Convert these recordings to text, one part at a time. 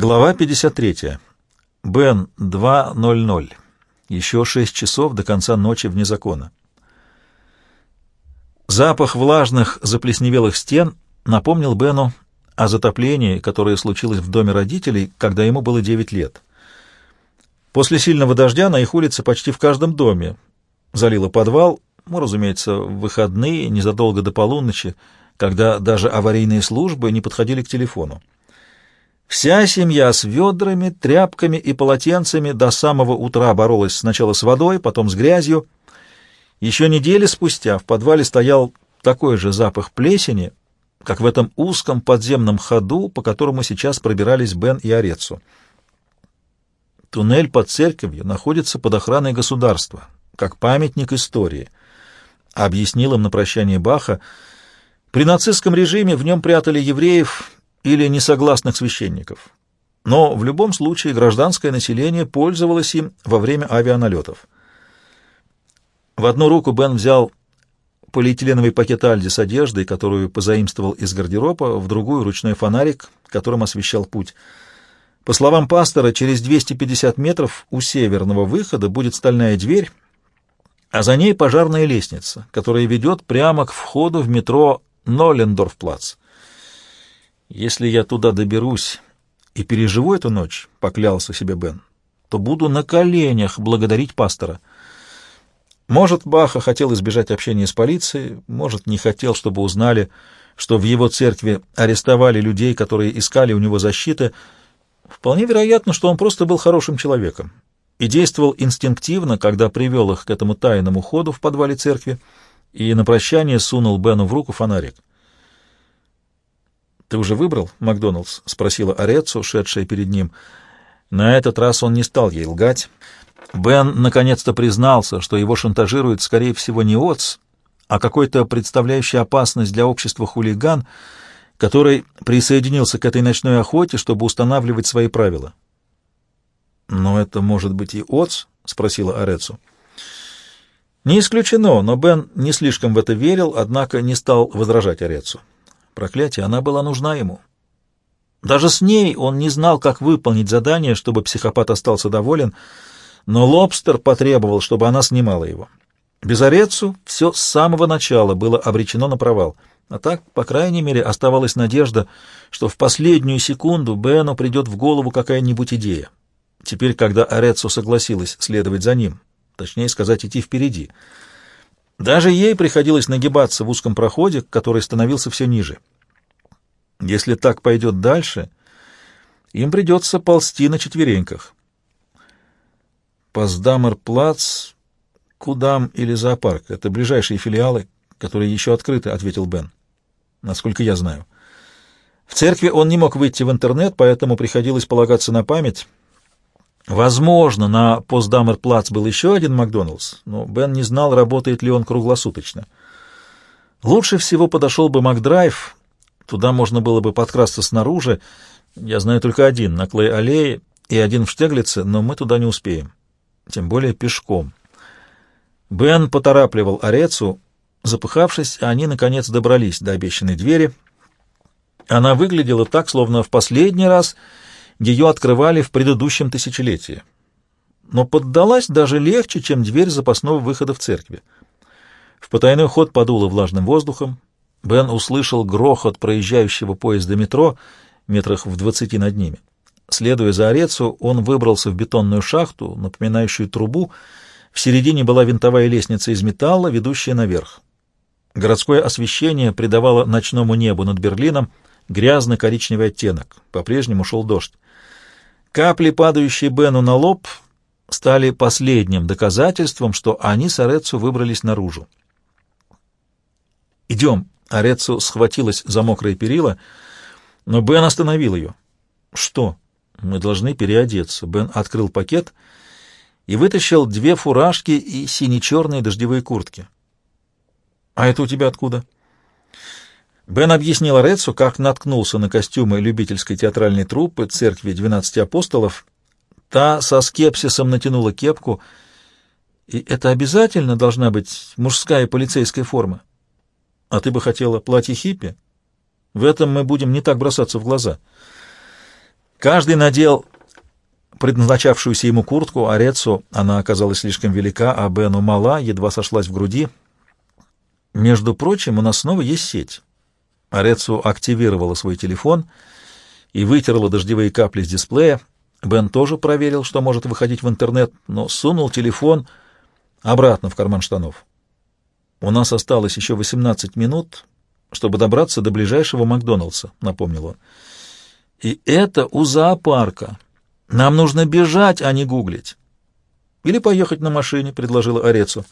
Глава 53. Бен 2.00. Еще шесть часов до конца ночи вне закона. Запах влажных заплесневелых стен напомнил Бену о затоплении, которое случилось в доме родителей, когда ему было 9 лет. После сильного дождя на их улице почти в каждом доме залило подвал, ну, разумеется, в выходные, незадолго до полуночи, когда даже аварийные службы не подходили к телефону. Вся семья с ведрами, тряпками и полотенцами до самого утра боролась сначала с водой, потом с грязью. Еще недели спустя в подвале стоял такой же запах плесени, как в этом узком подземном ходу, по которому сейчас пробирались Бен и Орецу. Туннель под церковью находится под охраной государства, как памятник истории, объяснил им на прощание Баха. При нацистском режиме в нем прятали евреев или несогласных священников. Но в любом случае гражданское население пользовалось им во время авианалетов. В одну руку Бен взял полиэтиленовый пакет Альди с одеждой, которую позаимствовал из гардероба, в другую — ручной фонарик, которым освещал путь. По словам пастора, через 250 метров у северного выхода будет стальная дверь, а за ней пожарная лестница, которая ведет прямо к входу в метро Ноллендорф-плац. «Если я туда доберусь и переживу эту ночь», — поклялся себе Бен, — «то буду на коленях благодарить пастора». Может, Баха хотел избежать общения с полицией, может, не хотел, чтобы узнали, что в его церкви арестовали людей, которые искали у него защиты. Вполне вероятно, что он просто был хорошим человеком и действовал инстинктивно, когда привел их к этому тайному ходу в подвале церкви и на прощание сунул Бену в руку фонарик. «Ты уже выбрал Макдоналдс?» — спросила Орецу, шедшая перед ним. На этот раз он не стал ей лгать. Бен наконец-то признался, что его шантажирует, скорее всего, не Отц, а какой-то представляющий опасность для общества хулиган, который присоединился к этой ночной охоте, чтобы устанавливать свои правила. «Но это может быть и Отц?» — спросила Орецу. Не исключено, но Бен не слишком в это верил, однако не стал возражать Орецу. Проклятие, она была нужна ему. Даже с ней он не знал, как выполнить задание, чтобы психопат остался доволен, но Лобстер потребовал, чтобы она снимала его. Без Орецу все с самого начала было обречено на провал. А так, по крайней мере, оставалась надежда, что в последнюю секунду Бену придет в голову какая-нибудь идея. Теперь, когда Орецу согласилась следовать за ним, точнее сказать, идти впереди — даже ей приходилось нагибаться в узком проходе, который становился все ниже. Если так пойдет дальше, им придется ползти на четвереньках. Поздамер-плац, Кудам или зоопарк — это ближайшие филиалы, которые еще открыты, — ответил Бен. Насколько я знаю. В церкви он не мог выйти в интернет, поэтому приходилось полагаться на память. Возможно, на Постдамер-плац был еще один Макдоналдс, но Бен не знал, работает ли он круглосуточно. Лучше всего подошел бы Макдрайв, туда можно было бы подкрасться снаружи. Я знаю только один, на Клей-аллее, и один в Штеглице, но мы туда не успеем. Тем более пешком. Бен поторапливал Орецу. Запыхавшись, они, наконец, добрались до обещанной двери. Она выглядела так, словно в последний раз ее открывали в предыдущем тысячелетии. Но поддалась даже легче, чем дверь запасного выхода в церкви. В потайной ход подуло влажным воздухом. Бен услышал грохот проезжающего поезда метро метрах в двадцати над ними. Следуя за Орецу, он выбрался в бетонную шахту, напоминающую трубу. В середине была винтовая лестница из металла, ведущая наверх. Городское освещение придавало ночному небу над Берлином грязно-коричневый оттенок. По-прежнему шел дождь. Капли, падающие Бену на лоб, стали последним доказательством, что они с Орецу выбрались наружу. «Идем!» — Орецу схватилась за мокрые перила, но Бен остановил ее. «Что?» «Мы должны переодеться». Бен открыл пакет и вытащил две фуражки и сине-черные дождевые куртки. «А это у тебя откуда?» Бен объяснил Рецу, как наткнулся на костюмы любительской театральной труппы церкви двенадцати апостолов. Та со скепсисом натянула кепку. И это обязательно должна быть мужская полицейская форма. А ты бы хотела платье хиппи? В этом мы будем не так бросаться в глаза. Каждый надел предназначавшуюся ему куртку, а Рецу она оказалась слишком велика, а Бену мала, едва сошлась в груди. Между прочим, у нас снова есть сеть. Арецу активировала свой телефон и вытерла дождевые капли с дисплея. Бен тоже проверил, что может выходить в интернет, но сунул телефон обратно в карман штанов. «У нас осталось еще 18 минут, чтобы добраться до ближайшего Макдоналдса», — напомнил он. «И это у зоопарка. Нам нужно бежать, а не гуглить». «Или поехать на машине», — предложила Арецу.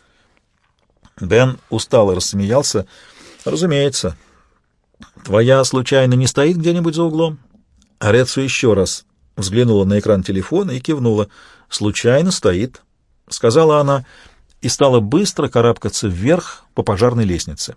Бен устало рассмеялся. «Разумеется. Твоя, случайно, не стоит где-нибудь за углом?» Арецу еще раз взглянула на экран телефона и кивнула. «Случайно стоит», — сказала она, — и стала быстро карабкаться вверх по пожарной лестнице.